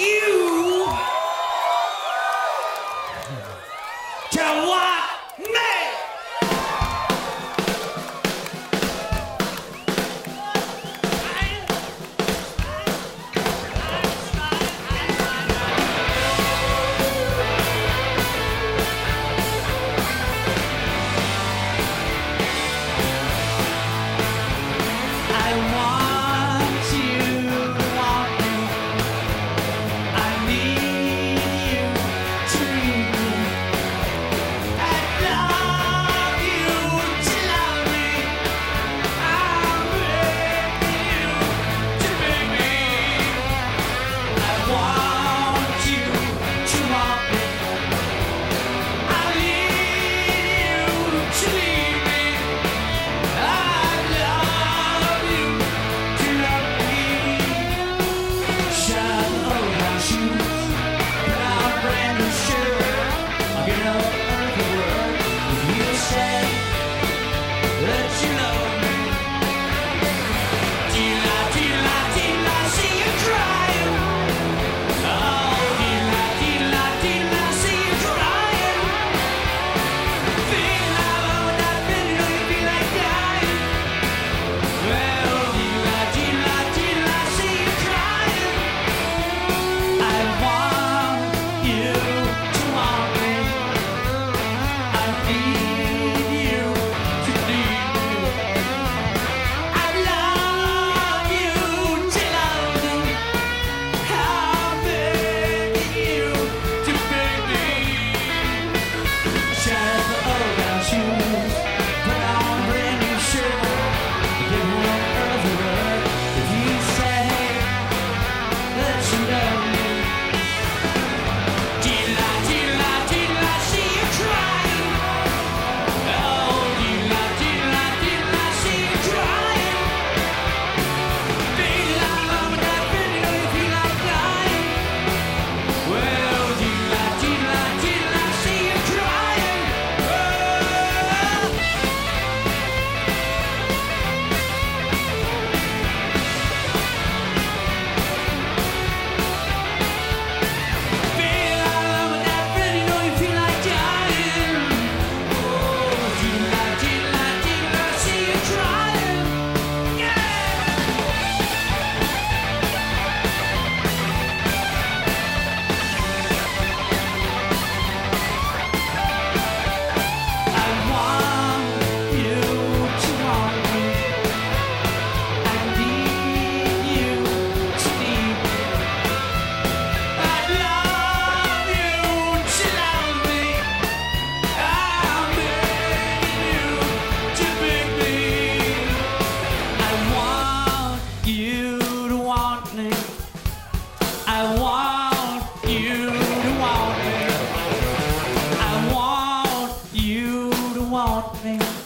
you. Sudan. Want me.